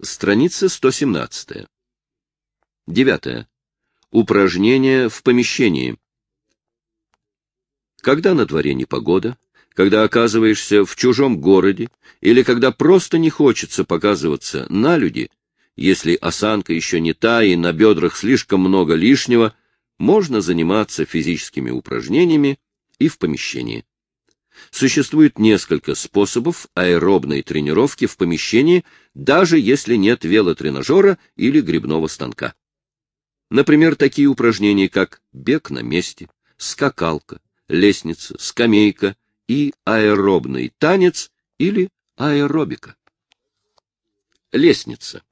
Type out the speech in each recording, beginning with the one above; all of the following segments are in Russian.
Страница 117. Девятое. Упражнения в помещении. Когда на дворе непогода, когда оказываешься в чужом городе или когда просто не хочется показываться на люди, если осанка еще не та и на бедрах слишком много лишнего, можно заниматься физическими упражнениями и в помещении. Существует несколько способов аэробной тренировки в помещении, даже если нет велотренажера или грибного станка. Например, такие упражнения, как бег на месте, скакалка, лестница, скамейка и аэробный танец или аэробика. Лестница.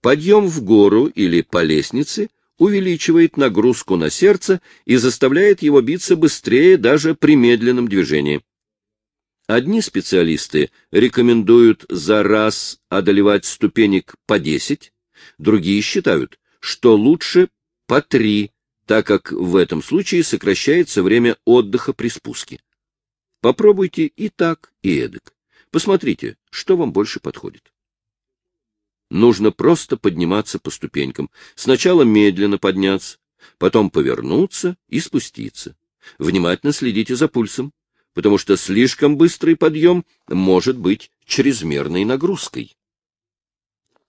Подъем в гору или по лестнице увеличивает нагрузку на сердце и заставляет его биться быстрее даже при медленном движении. Одни специалисты рекомендуют за раз одолевать ступенек по 10, другие считают, что лучше по 3, так как в этом случае сокращается время отдыха при спуске. Попробуйте и так, и эдак. Посмотрите, что вам больше подходит. Нужно просто подниматься по ступенькам. Сначала медленно подняться, потом повернуться и спуститься. Внимательно следите за пульсом, потому что слишком быстрый подъем может быть чрезмерной нагрузкой.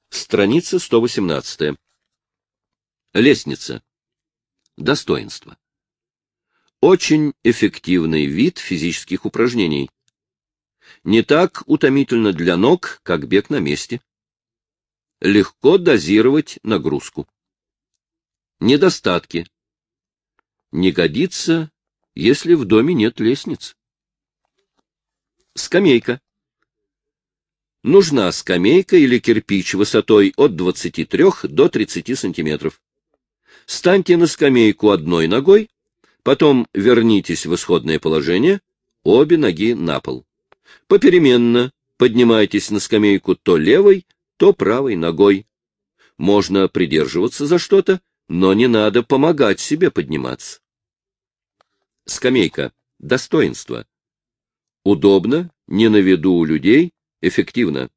Страница 118. Лестница. Достоинство. Очень эффективный вид физических упражнений. Не так утомительно для ног, как бег на месте легко дозировать нагрузку. Недостатки. Не годится, если в доме нет лестниц. Скамейка. Нужна скамейка или кирпич высотой от 23 до 30 сантиметров. Станьте на скамейку одной ногой, потом вернитесь в исходное положение, обе ноги на пол. Попеременно поднимайтесь на скамейку то левой, то правой ногой. Можно придерживаться за что-то, но не надо помогать себе подниматься. Скамейка. Достоинство. Удобно, не на виду у людей, эффективно.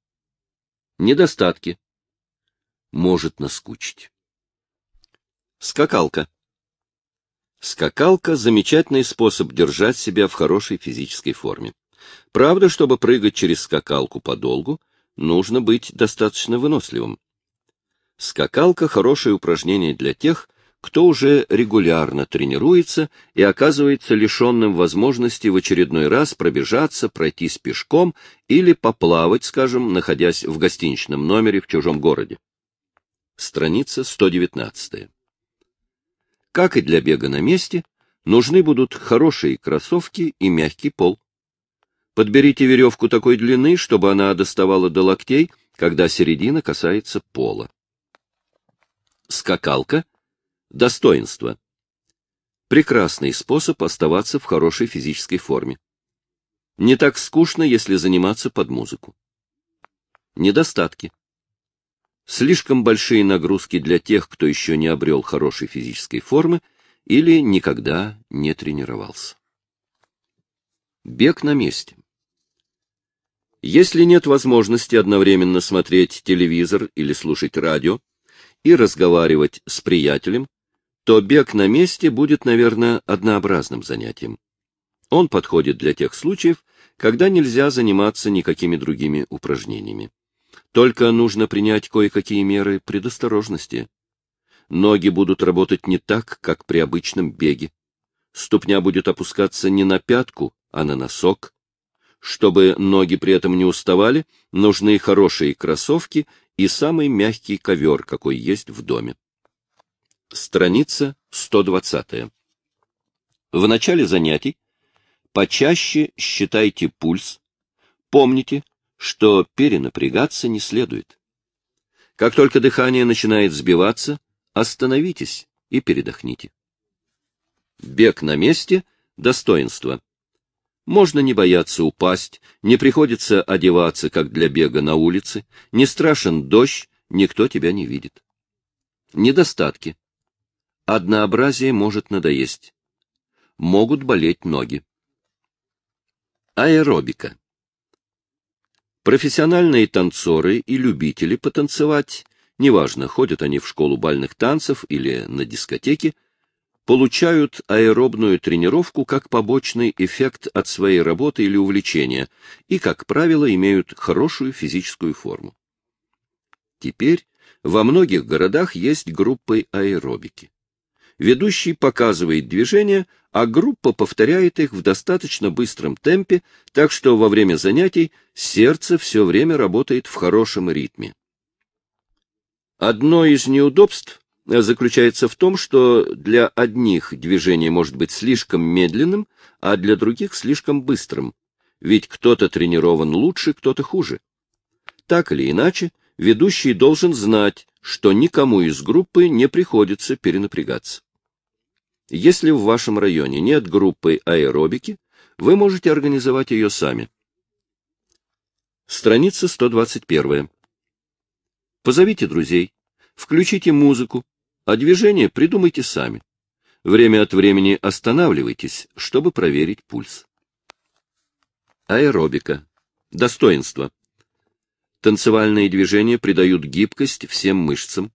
Недостатки. Может наскучить. Скакалка. Скакалка — замечательный способ держать себя в хорошей физической форме. Правда, чтобы прыгать через скакалку подолгу, нужно быть достаточно выносливым. Скакалка — хорошее упражнение для тех, кто уже регулярно тренируется и оказывается лишенным возможности в очередной раз пробежаться, пройтись пешком или поплавать, скажем, находясь в гостиничном номере в чужом городе. Страница 119. Как и для бега на месте, нужны будут хорошие кроссовки и мягкий пол. Подберите веревку такой длины, чтобы она доставала до локтей, когда середина касается пола. Скакалка. Достоинство. Прекрасный способ оставаться в хорошей физической форме. Не так скучно, если заниматься под музыку. Недостатки. Слишком большие нагрузки для тех, кто еще не обрел хорошей физической формы или никогда не тренировался. Бег на месте. Если нет возможности одновременно смотреть телевизор или слушать радио и разговаривать с приятелем, то бег на месте будет, наверное, однообразным занятием. Он подходит для тех случаев, когда нельзя заниматься никакими другими упражнениями. Только нужно принять кое-какие меры предосторожности. Ноги будут работать не так, как при обычном беге. Ступня будет опускаться не на пятку, а на носок. Чтобы ноги при этом не уставали, нужны хорошие кроссовки и самый мягкий ковер, какой есть в доме. Страница 120. В начале занятий почаще считайте пульс. Помните, что перенапрягаться не следует. Как только дыхание начинает сбиваться, остановитесь и передохните. Бег на месте — достоинство. Можно не бояться упасть, не приходится одеваться, как для бега на улице, не страшен дождь, никто тебя не видит. Недостатки. Однообразие может надоесть. Могут болеть ноги. Аэробика. Профессиональные танцоры и любители потанцевать, неважно, ходят они в школу бальных танцев или на дискотеке, получают аэробную тренировку как побочный эффект от своей работы или увлечения и, как правило, имеют хорошую физическую форму. Теперь во многих городах есть группы аэробики. Ведущий показывает движения, а группа повторяет их в достаточно быстром темпе, так что во время занятий сердце все время работает в хорошем ритме. Одно из неудобств заключается в том, что для одних движение может быть слишком медленным, а для других слишком быстрым, ведь кто-то тренирован лучше, кто-то хуже. Так или иначе, ведущий должен знать, что никому из группы не приходится перенапрягаться. Если в вашем районе нет группы аэробики, вы можете организовать ее сами. Страница 121. Позовите друзей, включите музыку, а движение придумайте сами. Время от времени останавливайтесь, чтобы проверить пульс. Аэробика. Достоинство. Танцевальные движения придают гибкость всем мышцам.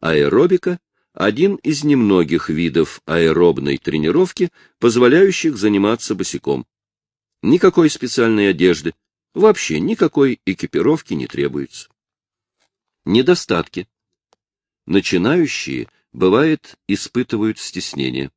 Аэробика – один из немногих видов аэробной тренировки, позволяющих заниматься босиком. Никакой специальной одежды, вообще никакой экипировки не требуется. Недостатки. Начинающие, бывает, испытывают стеснение.